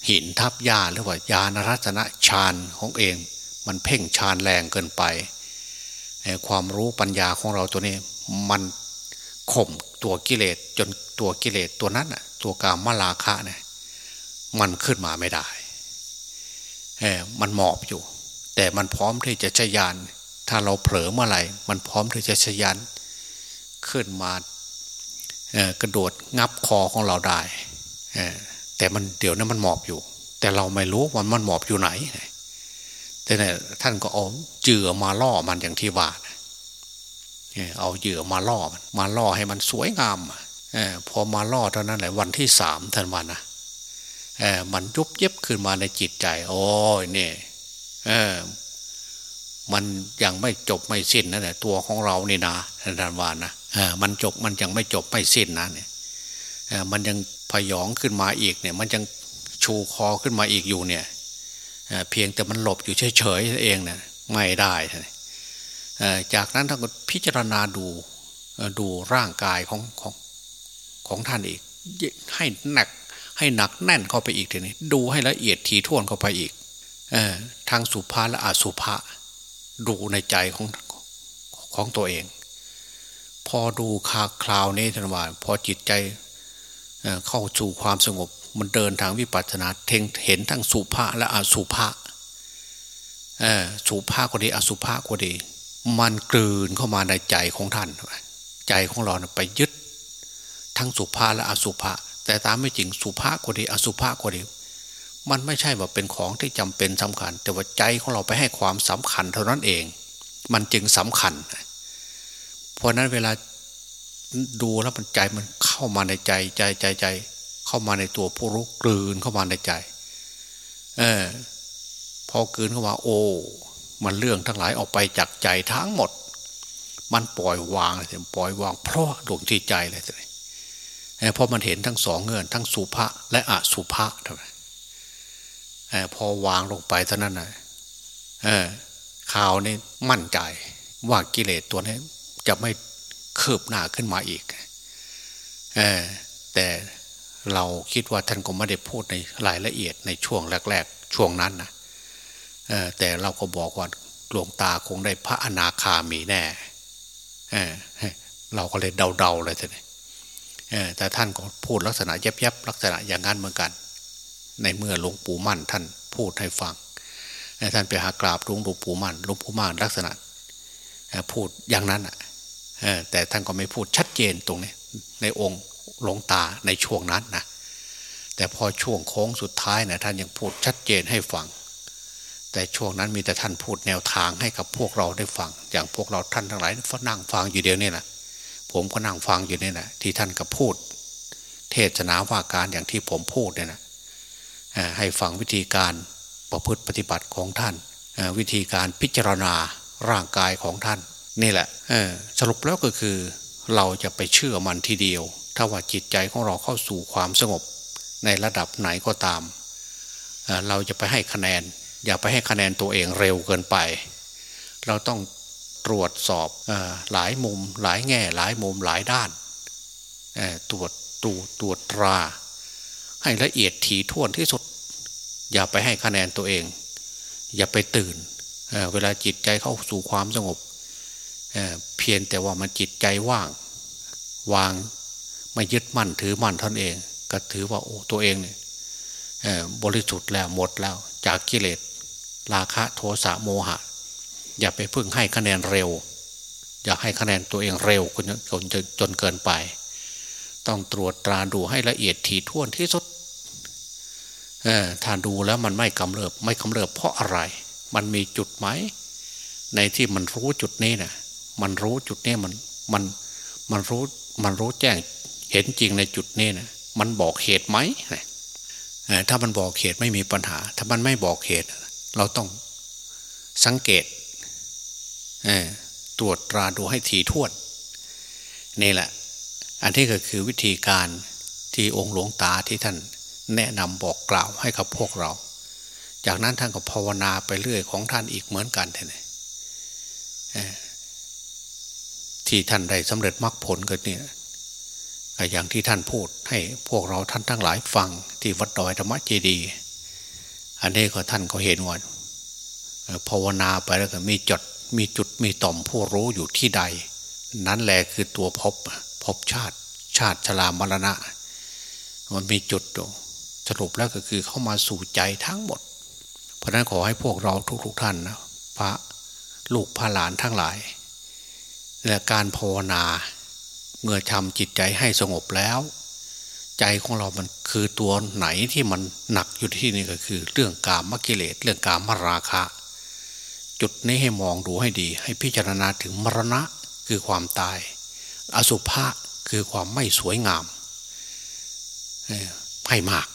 หินทับหญ้าหรือว่ายานรัตนชานของเอง มันเพ่งชานแรงเกินไป ความรู้ปัญญาของเราตัวนี้มันข่มตัวกิเลสจนตัวกิเลสตัวนั้นตัวกามมาลาคะเนี่ยมันขึ้นมาไม่ได้มันหมอบอยู่ แต่มันพร้อมที่จะชยาน ถ้าเราเผลอเมื่อไหร่มันพร้อมที่จะชยานขึ้นมากระโดดงับคอของเราได้แต่มันเดี๋ยวนั้นมันหมอบอยู่ แต่เราไม่รู้ว่ามันหมอบอยู่ไหน แต่เนี่ยท่านก็เอาเจือมาล่อมันอย่างที่ว่าเอาเหยื่อมาล่อมันมาล่อให้มันสวยงามอพอมาล่อเท่านั้นแหละวันที่สามท่านวันนะมันยุบเย็บขึ้นมาในจิตใจ โอ้ยเนี่ยมันยังไม่จบไม่สิ้นนั่นแหละตัวของเรานี่นะท่านวานนะมันจบมันยังไม่จบไม่สิ้นนะเนี่ยมันยังพยองขึ้นมาอีกเนี่ย มันยังชูคอขึ้นมาอีกอยู่เนี่ย เพียงแต่มันหลบอยู่เฉยๆเองเนี่ยไม่ได้จากนั้นท่านก็พิจารณาดูดูร่างกายของของของท่านอีก ให้หนักให้หนักแน่นเข้าไปอีกทีนี้ ดูให้ละเอียดทีท่วนเข้าไปอีกอทางสุภาและอาสุภาดูในใจของของตัวเอง พอดูคาคราวนี้ท่านว่าพอจิตใจเข้าสู่ความสงบ มันเดินทางวิปัสสนาเทงเห็นทั้งสุภาและอสุภาสุภาก็ดีอสุภาก็ดี มันกลืนเข้ามาในใจของท่าน ใจของเราไปยึด ทั้งสุภาและอสุภาแต่ตามไม่จริงสุภาก็ดี อสุภาก็ดี มันไม่ใช่ว่าเป็นของที่จำเป็นสำคัญ แต่ว่าใจของเราไปให้ความสำคัญเท่านั้นเอง มันจึงสำคัญ เพราะนั้นเวลาดูแล้วมันใจมันเข้ามาในใจใจใจใจ เข้ามาในตัวผู้รู้กลืนเข้ามาในใจ เออพอกลืนเข้ามาโอ้มันเรื่องทั้งหลายออกไปจากใจทั้งหมด มันปล่อยวางเลยปล่อยวางเพราะดวงที่ใจเลยเพราะมันเห็นทั้งสองเงื่อนทั้งสุภะและอสุภะทำไมพอวางลงไปเท่านั้นนะข่าวนี้มั่นใจว่ากิเลสตัวนี้จะไม่คืบหน้าขึ้นมาอีกแต่ เราคิดว่าท่านก็ไม่ได้พูดในรายละเอียดในช่วงแรก ๆ ช่วงนั้นนะแต่เราก็บอกว่าหลวงตาคงได้พระอนาคามีแน่เราก็เลยเดาๆเลยทีนี้แต่ท่านก็พูดลักษณะแยบๆลักษณะอย่างนั้นเหมือนกัน ในเมื่อหลวงปู่มั่น ท่านพูดให้ฟังท่านไปหากราบหลวงปู่มั่นหลวงปู่มั่นลักษณะพูดอย่างนั้นแต่ท่านก็ไม่พูดชัดเจนตรงนี้ในองค์ หลวงตาในช่วงนั้นนะแต่พอช่วงโค้งสุดท้ายนะท่านยังพูดชัดเจนให้ฟัง แต่ช่วงนั้นมีแต่ท่านพูดแนวทางให้กับพวกเราได้ฟัง อย่างพวกเราท่านทั้งหลายนั่งฟังอยู่เดียวนี่แหละผมก็นั่งฟังอยู่นี่แหละที่ท่านก็พูด เทศนาว่าการอย่างที่ผมพูดเนี่ยนะให้ฟังวิธีการประพฤติปฏิบัติของท่าน วิธีการพิจารณาร่างกายของท่าน นี่แหละสรุปแล้วก็คือเราจะไปเชื่อมันทีเดียว ถ้าว่าจิตใจของเราเข้าสู่ความสงบในระดับไหนก็ตาม เราจะไปให้คะแนน อย่าไปให้คะแนนตัวเองเร็วเกินไป เราต้องตรวจสอบหลายมุมหลายแง่หลายมุมหลายด้าน ตรวจตูตรวจตรา ให้ละเอียดถี่ถ้วนที่สุด อย่าไปให้คะแนนตัวเอง อย่าไปตื่นเเวลาจิตใจเข้าสู่ความสงบเเพียงแต่ว่ามันจิตใจว่าง วาง ไม่ยึดมั่นถือมั่นท่านเอง ก็ถือว่าโอ้ตัวเองเนี่ยบริสุทธิ์แล้วหมดแล้ว จากกิเลสราคะโทสะโมหะ อย่าไปพึ่งให้คะแนนเร็ว อย่าให้คะแนนตัวเองเร็วจนจนจนเกินไป ต้องตรวจตราดูให้ละเอียดถี่ถ้วนที่สุดถ้าดูแล้วมันไม่กำเริบ ไม่กำเริบเพราะอะไร มันมีจุดไหม ในที่มันรู้จุดนี้นะ่ะมันรู้จุดนี้มันมันมันรู้มันรู้แจ้ง เห็นจริงในจุดนี้นะมันบอกเหตุไหมถ้ามันบอกเหตุไม่มีปัญหา ถ้ามันไม่บอกเหตุ เราต้องสังเกตตรวจตราดูให้ถี่ถ้วนนี่แหละ อันที่ก็คือวิธีการที่องค์หลวงตาที่ท่านแนะนำบอกกล่าวให้กับพวกเรา จากนั้นท่านก็ภาวนาไปเรื่อยของท่านอีกเหมือนกันท่านที่ท่านได้สำเร็จมรรคผลก็เนี่ย อย่างที่ท่านพูดให้พวกเราท่านทั้งหลายฟังที่วัดดอยธรรมเจดีอันนี้ก็ท่านก็เห็นว่าภาวนาไปแล้วก็มีจดมีจุดมีต่อมผู้รู้อยู่ที่ใด นั้นแหละคือตัวพบพบชาติ ชาติชรามรณะ มันมีจุดสรุปแล้วก็คือเข้ามาสู่ใจทั้งหมด เพราะนั้นขอให้พวกเราทุกๆทท่านนะพระลูกพระหลานทั้งหลาย และการภาวนา เมื่อทำจิตใจให้สงบแล้ว ใจของเรามันคือตัวไหนที่มันหนักอยู่ที่นี่ก็คือ เรื่องกามกิเลสเรื่องกามราคะ จุดนี้ให้มองดูให้ดี ให้พิจารณาถึงมรณะคือความตาย อสุภะคือความไม่สวยงามให้มาก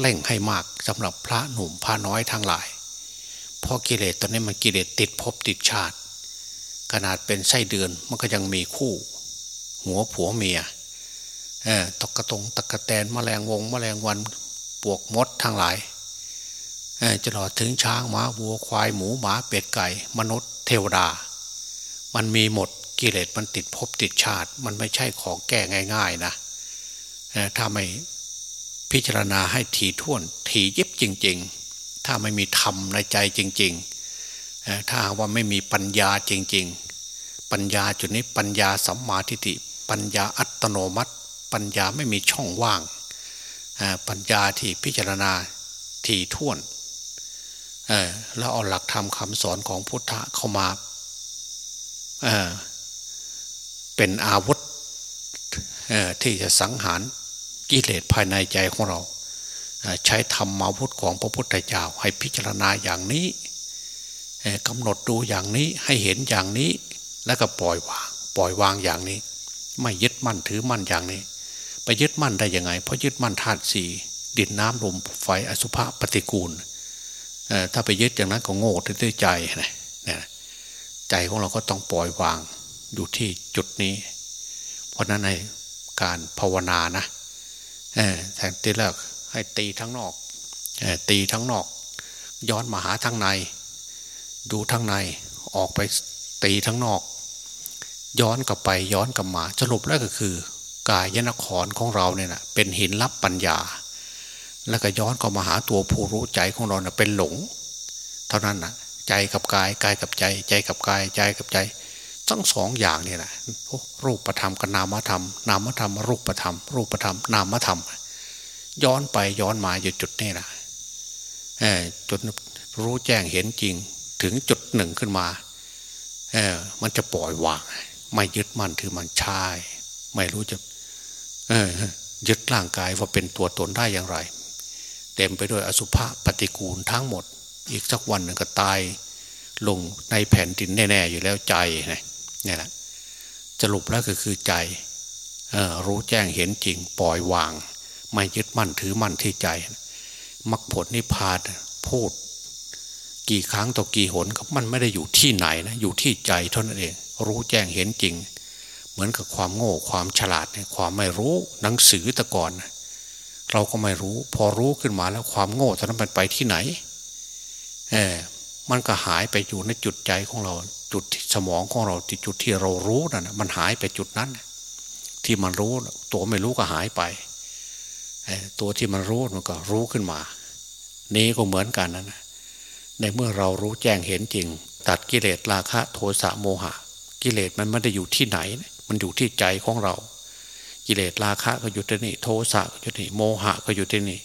เล่งให้มากสำหรับพระหนุ่มพระน้อยทั้งหลาย เพราะกิเลสตอนนี้มันกิเลสติดภพติดชาติ ขนาดเป็นไส้เดือนมันก็ยังมีคู่ หัวผัวเมียตกกระตงตะกะแตนมแมลงวงมแมลงวันปวกมดทั้งหลายจะหลอดถึงช้างม้าวัวควายหมูหมาเป็ดไก่ มนุษย์เทวดา มันมีหมดกิเลสมันติดภพติดชาติ มันไม่ใช่ของแก้ง่ายๆนะถ้าไม่พิจารณาให้ถี่ถ้วนถี่ยิบจริง ๆ ถ้าไม่มีธรรมในใจจริง ๆ ถ้าว่าไม่มีปัญญาจริง ๆ ปัญญาจุดนี้ปัญญาสัมมาทิฏฐิปัญญาอัตโนมัติ ปัญญาไม่มีช่องว่าง ปัญญาที่พิจารณาที่ท่วนแล้วเอาหลักธรรมคำสอนของพุทธะเข้ามาเป็นอาวุธที่จะสังหารกิเลสภายในใจของเรา ใช้ธรรมมาพุทธของพระพุทธเจ้าให้พิจารณาอย่างนี้กำหนดดูอย่างนี้ให้เห็นอย่างนี้ แล้วก็ปล่อยวาง ปล่อยวางอย่างนี้ ไม่ยึดมั่นถือมั่นอย่างนี้ ไปยึดมั่นได้ยังไง เพราะยึดมั่นธาตุสี่ดินน้ำลมไฟอสุภะปฏิกูลถ้าไปยึดอย่างนั้นก็โง่ด้วยใจนะใจของเราก็ต้องปล่อยวางอยู่ที่จุดนี้ เพราะนั้นในการภาวนานะแทนที่แรกให้ตีทั้งนอกตีทั้งนอก ย้อนมาหาทั้งใน ดูทั้งในออกไปตีทั้งนอก ย้อนกลับไปย้อนกลับมาสรุปแล้วก็คือ กายยนครของเราเนี่ยนะเป็นหินรับปัญญา แล้วก็ย้อนกลับมาหาตัวผู้รู้ใจของเราเนะเป็นหลง เท่านั้นนะใจกับกายกายกับใจ ใจกับกายใจกับใจทั้งสองอย่างเนี่แหละรูปธรรมกับนามธรรม นามธรรม รูปธรรม รูปธรรม นามธรรม ย้อนไปย้อนมาอยู่จุดนี้นะจนรู้แจ้งเห็นจริงถึงจุดหนึ่งขึ้นมาเอมันจะปล่อยวาง ไม่ยึดมั่นถือมันชาย ไม่รู้จะเออยึดร่างกายว่าเป็นตัวตนได้อย่างไร เต็มไปด้วยอสุภะปฏิกูลทั้งหมด อีกสักวันหนึ่งก็ตายลงในแผ่นดินแน่ๆอยู่แล้วใจนี่แหละสรุปแล้วก็คือใจรู้แจ้งเห็นจริงปล่อยวาง ไม่ยึดมั่นถือมั่นที่ใจมรรคผลนิพพานพูด กี่ครั้งต่อกี่หนก็มันไม่ได้อยู่ที่ไหนนะอยู่ที่ใจเท่านั้นเอง รู้แจ้งเห็นจริง เหมือนกับความโง่ความฉลาดความไม่รู้หนังสือตะก่อนเราก็ไม่รู้ พอรู้ขึ้นมาแล้วความโง่ตอนนั้นมันไปที่ไหนเออมันก็หายไปอยู่ในจุดใจของเรา จุดสมองของเราที่จุดที่เรารู้นั่นมันหายไปจุดนั้น ที่มันรู้ตัวไม่รู้ก็หายไปตัวที่มันรู้มันก็รู้ขึ้นมา นี้ก็เหมือนกันนะในเมื่อเรารู้แจ้งเห็นจริง ตัดกิเลสราคะ โทสะโมหะ กิเลสมันไม่ได้อยู่ที่ไหน มันอยู่ที่ใจของเรา กิเลสราคะก็อยู่ที่นี่ โทสะก็อยู่ที่นี่โมหะก็อยู่ที่นี่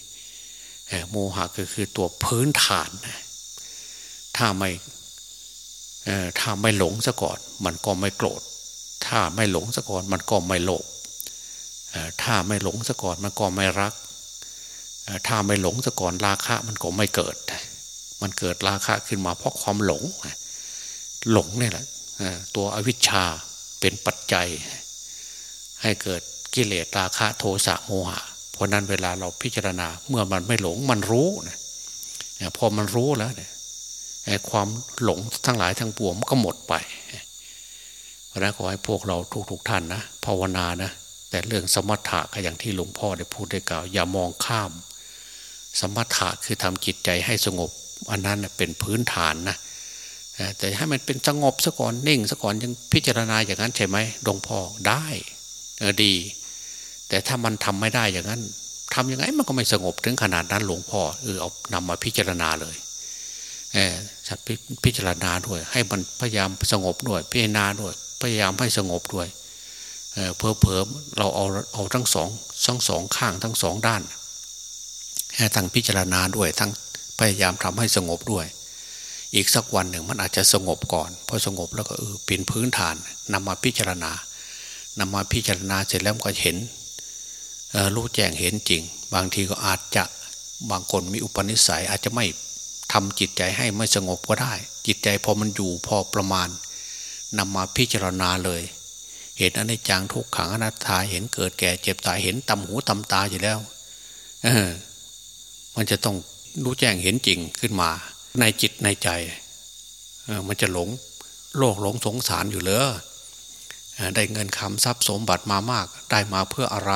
โมหะก็คือตัวพื้นฐาน ถ้าไม่ถ้าไม่หลงซะก่อน มันก็ไม่โกรธ ถ้าไม่หลงซะก่อน มันก็ไม่โลภถ้าไม่หลงซะก่อนมันก็ไม่รัก ถ้าไม่หลงซะก่อนราคะมันก็ไม่เกิด มันเกิดราคะขึ้นมาเพราะความหลง หลงนี่แหละ ตัวอวิชชาเป็นปัจจัย ให้เกิดกิเลสราคะโทสะโมหะ เพราะนั้นเวลาเราพิจารณาเมื่อมันไม่หลงมันรู้นะพอมันรู้แล้วเนี่ยความหลงทั้งหลายทั้งปวงมันก็หมดไปเพราะนั้นขอให้พวกเราทุกๆท่านนะภาวนานะแต่เรื่องสมถะก็อย่างที่หลวงพ่อได้พูดได้กล่าว อย่ามองข้าม สมถะคือทำจิตใจให้สงบ อันนั้นเป็นพื้นฐานนะ แต่ให้มันเป็นสงบซะก่อนนิ่งซะก่อนยังพิจารณาอย่างนั้นใช่ไหมหลวงพ่อได้ดี แต่ถ้ามันทำไม่ได้อย่างนั้นทำยังไงมันก็ไม่สงบถึงขนาดนั้นหลวงพ่อเออเอานำมาพิจารณาเลยสัตว์พิจารณาด้วย ให้มันพยายามสงบด้วย พิจารณาด้วย พยายามให้สงบด้วยเพอเพอเราเอาเอาทั้งสองทั้งสองข้างทั้งสองด้านทั้งพิจารณาด้วยทั้งพยายามทำให้สงบด้วย อีกสักวันหนึ่งมันอาจจะสงบก่อนพอสงบแล้วก็เออเป็นพื้นฐานนำมาพิจารณานำมาพิจารณาเสร็จแล้วก็เห็นรู้แจ้งเห็นจริง บางทีก็อาจจะบางคนมีอุปนิสัยอาจจะไม่ทำจิตใจให้ไม่สงบก็ได้ จิตใจพอมันอยู่พอประมาณนำมาพิจารณาเลย เห็นอนิจจังทุกขังอนัตตาเห็นเกิดแก่เจ็บตายเห็นตำหูตำตาอยู่แล้วเออมันจะต้องรู้แจ้งเห็นจริงขึ้นมา ในจิตในใจ มันจะหลงโลกหลงสงสารอยู่เหลยได้เงินคำทรัพย์สมบัติมามาก ได้มาเพื่ออะไร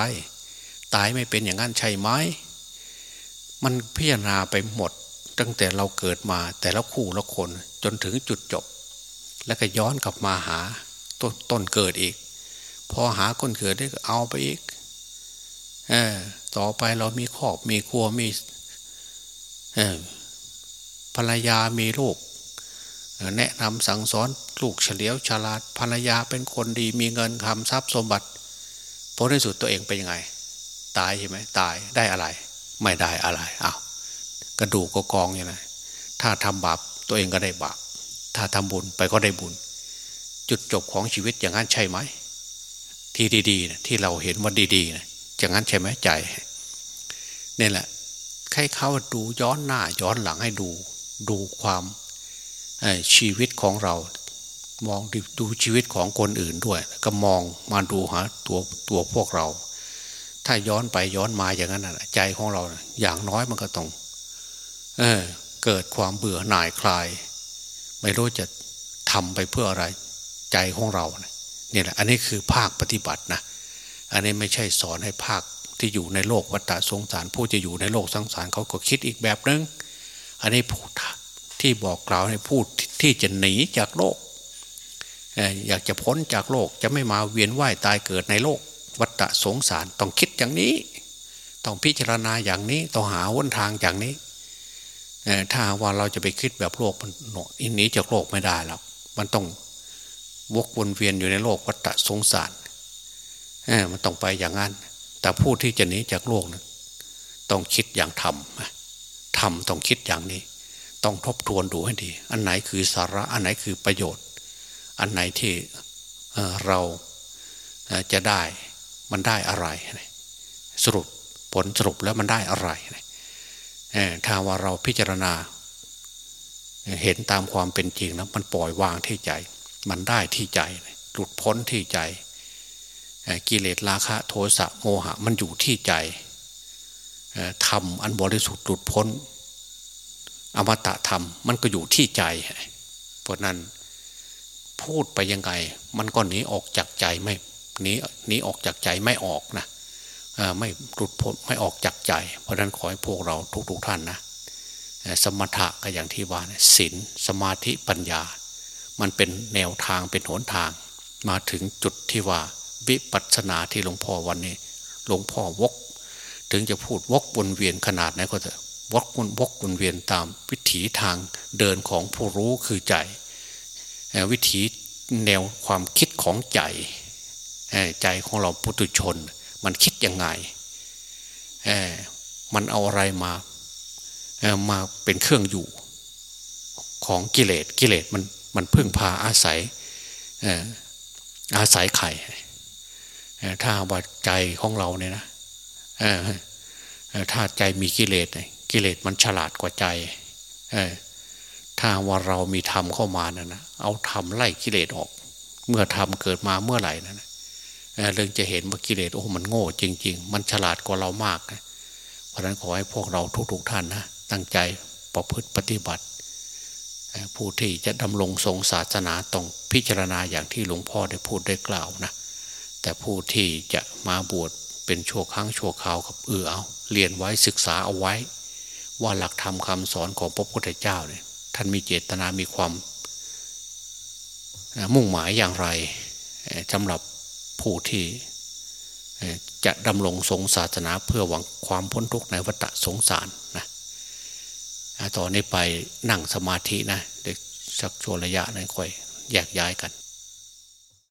ตายไม่เป็นอย่างนั้นใช่ไหมมันพิจารณาไปหมด ตั้งแต่เราเกิดมาแต่ละคู่ละคนจนถึงจุดจบ แล้วก็ย้อนกลับมาหาต้นต้นเกิดอีก พอหาคนเกิดได้ก็เอาไปอีกอต่อไปเรามีครอบมีครัวมี ภรรยามีลูก แนะนำสั่งสอนลูกเฉลียวฉลาดภรรยาเป็นคนดีมีเงินคำทรัพย์สมบัติผลในสุดตัวเองเป็นยังไง ตายใช่ไหมตายได้อะไร ไม่ได้อะไรอ้าวกระดูกก็กองอย่างไรถ้าทำบาปตัวเองก็ได้บาปถ้าทำบุญไปก็ได้บุญ จุดจบของชีวิตอย่างนั้นใช่ไหม ที่ดีๆนะที่เราเห็นว่าดีๆนะอย่างนั้นใช่ไหมใจนี่แหละให้เขาดูย้อนหน้าย้อนหลังให้ดู ดูความชีวิตของเรา มองดูชีวิตของคนอื่นด้วย ก็มองมาดูหาตัวตัวพวกเรา ถ้าย้อนไปย้อนมาอย่างนั้นนะใจของเราอย่างน้อยมันก็ต้องเออเกิดความเบื่อหน่ายคลาย ไม่รู้จะทำไปเพื่ออะไร ใจของเรานะนี่ยแหละอันนี้คือภาคปฏิบัตินะอันนี้ไม่ใช่สอนให้ภาคที่อยู่ในโลกวัฏสงสาร ผู้จะอยู่ในโลกสังสารเขาก็คิดอีกแบบนึง อันนี้พูดที่บอกกล่าวให้พูดที่จะหนีจากโลก อยากจะพ้นจากโลกจะไม่มาเวียนว่ายตายเกิดในโลก วัฏสงสารต้องคิดอย่างนี้ ต้องพิจารณาอย่างนี้ต้องหาวนทางอย่างนี้ถ้าว่าเราจะไปคิดแบบโลกมันหนีจากโลกไม่ได้แล้วมันต้องวกวนเวียนอยู่ในโลกวัฏสงสารมันต้องไปอย่างนั้น แต่ผู้ที่จะหนีจากโลกนะต้องคิดอย่างธรรม ทำต้องคิดอย่างนี้ ต้องทบทวนดูให้ดี อันไหนคือสาระอันไหนคือประโยชน์ อันไหนที่เราจะได้มันได้อะไร สรุปผลสรุปแล้วมันได้อะไรถ้าว่าเราพิจารณา เห็นตามความเป็นจริงนะมันปล่อยวางที่ใจ มันได้ที่ใจหลุดพ้นที่ใจกิเลสราคะ โทสะโมหะมันอยู่ที่ใจ ธรรมอันบริสุทธิ์หลุดพ้น อมตะธรรมมันก็อยู่ที่ใจเพราะนั้นพูดไปยังไง มันก็หนีออกจากใจไม่หนีหนีออกจากใจไม่ออกนะไม่หลุดพ้นไม่ออกจากใจ เพราะนั้นขอให้พวกเราทุกๆทท่านนะสมถะก็อย่างที่ว่าศีลสมาธิปัญญา มันเป็นแนวทางเป็นหนทาง มาถึงจุดที่ว่าวิปัสสนาที่หลวงพ่อวันนี้ หลวงพ่อวก ถึงจะพูดวกวนเวียนขนาดไหนก็จะวกวนวกวนเวียนตามวิถีทางเดินของผู้รู้คือใจ วิถีแนวความคิดของใจ ใจของเราปุถุชน มันคิดยังไง มันเอาอะไรมามาเป็นเครื่องอยู่ของกิเลสกิเลสมันมันพึ่งพาอาศัยอาศัยไข่ถ้าว่าใจของเราเนี่ยนะ ถ้าใจมีกิเลสกิเลสมันฉลาดกว่าใจถ้าว่าเรามีธรรมเข้ามานั่นนะเอาธรรมไล่กิเลสออก เมื่อธรรมเกิดมาเมื่อไหร่นั่นเรื่องจะเห็นว่ากิเลสโอ้มันโง่จริง ๆ มันฉลาดกว่าเรามากเพราะฉะนั้นขอให้พวกเราทุกๆท่านนะตั้งใจประพฤติปฏิบัติ ผู้ที่จะดำรงทรงศาสนาต้องพิจารณาอย่างที่หลวงพ่อได้พูดได้กล่าวนะแต่ผู้ที่จะมาบวช เป็นชั่วครั้งชั่วคราวกับเออเอาเรียนไว้ศึกษาเอาไว้ ว่าหลักธรรมคาสอนของพระพุทธเจ้าเนี่ยท่านมีเจตนามีความมุ่งหมายอย่างไรสำหรับผู้ที่จะดำรงทรงศาสนาเพื่อหวังความพ้นทุกข์ในวัฏสงสารนะต่อนนี้ไปนั่งสมาธินะเด็กสักช่วงระยะนั้นค่อยแยกย้ายกัน